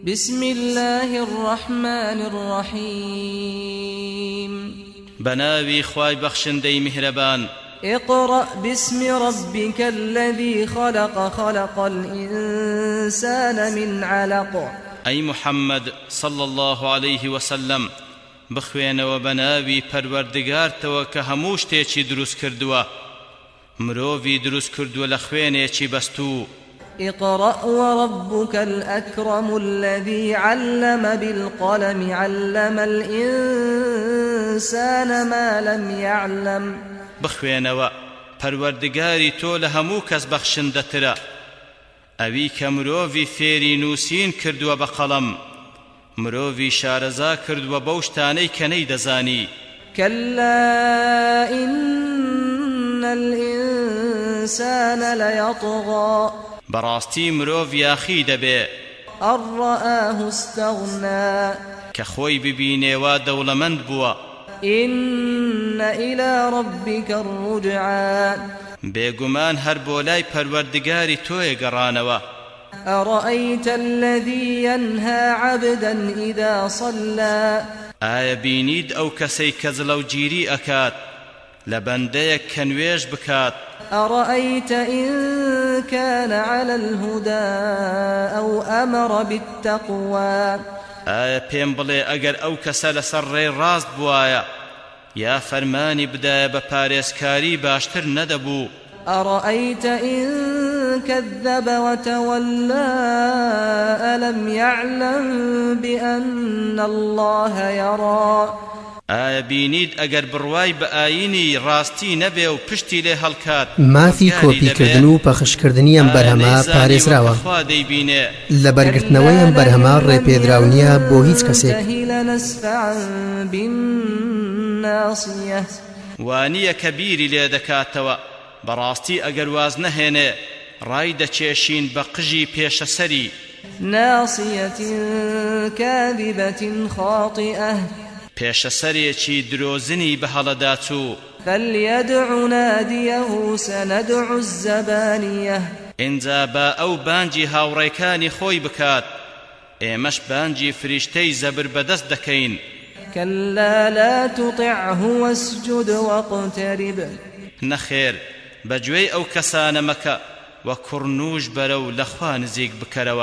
بسم الله الرحمن الرحيم. بناوي خواي بخشندي مهربان اقرأ باسم ربك الذي خلق خلق الإنسان من علق. أي محمد صلى الله عليه وسلم بخوێنەوە بە ناوی پەروەردگارتەوە کە هەموو شتێکی دروست کردووە. مرۆڤی دروست کردووە لە خوێنێکی بەستوو. اقرأ وربك الأكرم الذي علم بالقلم علم الإنسان ما لم يعلم. بخوێنەوە پەروەردگاری تۆ لە هەموو کەس بەخشندەترە. ئەوی کە مرۆڤی فێری نووسین کردووە بە قەڵەم مرۆڤی شارەزا کردووە بەو شتانەی کە نەیدەزانی. كلا إن الإنسان ليطغى. بەڕاستی مرۆڤ یاخی دەبێ. أن رآه استغنى. خۆی ببینێوە دەوڵەمەند بووە. إن إلى ربك الرجعى. بۆ لای پەروەردگاری تۆیە گەڕانەوە. أرأيت الذي ينهى عبدا إذا صلى؟ ئایا بینید ئەو کەسەی کە زڵە و گیری ئەکات؟ لە بەندەیەک کە نوێژ بکات. أرأيت إن كان على الهدى أو أمر بالتقوى؟ ئایا پێم بڵێ ئەگەر ئەو کەسە لەسەر ڕێ ڕاست بوایە یا فەرمانی بدایە بە پارێزکاری باشتر نەدەبوو؟ أرأيت إن كذب وتولى ألم يعلم بأن الله يرى؟ ئایا بینید ئەگەر بڕوای بە ئاینی ڕاستی نەبێ و پشتی لێ هەڵکات مافی کۆپیکردن و پەخشکردنی ئەم بەرهەما پارێزراوە. لە بەرگرتنەوەی ئەم بەرهەما ڕێپێدراونیە بۆ هیچ کەسێک. وانییە کە بیری لێ دەکاتەوە. بەڕاستی ئەگەر واز نەهێنێ ڕای دەچێشین بە قژی پێشەسەری ناصية كاذبة خاطئة پێشەسەرێکی درۆزنی بە هەڵەداچوو فليدع ناديه سندع الزبانية. ئینجا بە ئەو بانجی هاوڕێکانی خۆی بکات. ئێمەش بانجی فریشتەی زەبر بەدەست دەکەین. كلا لا تطعه واسجد واقترب. نەخێر بەگوێی ئەو کەسانە مەکە وە کوڕنوش بەرە و لەخوا نزیک بکەرەوە.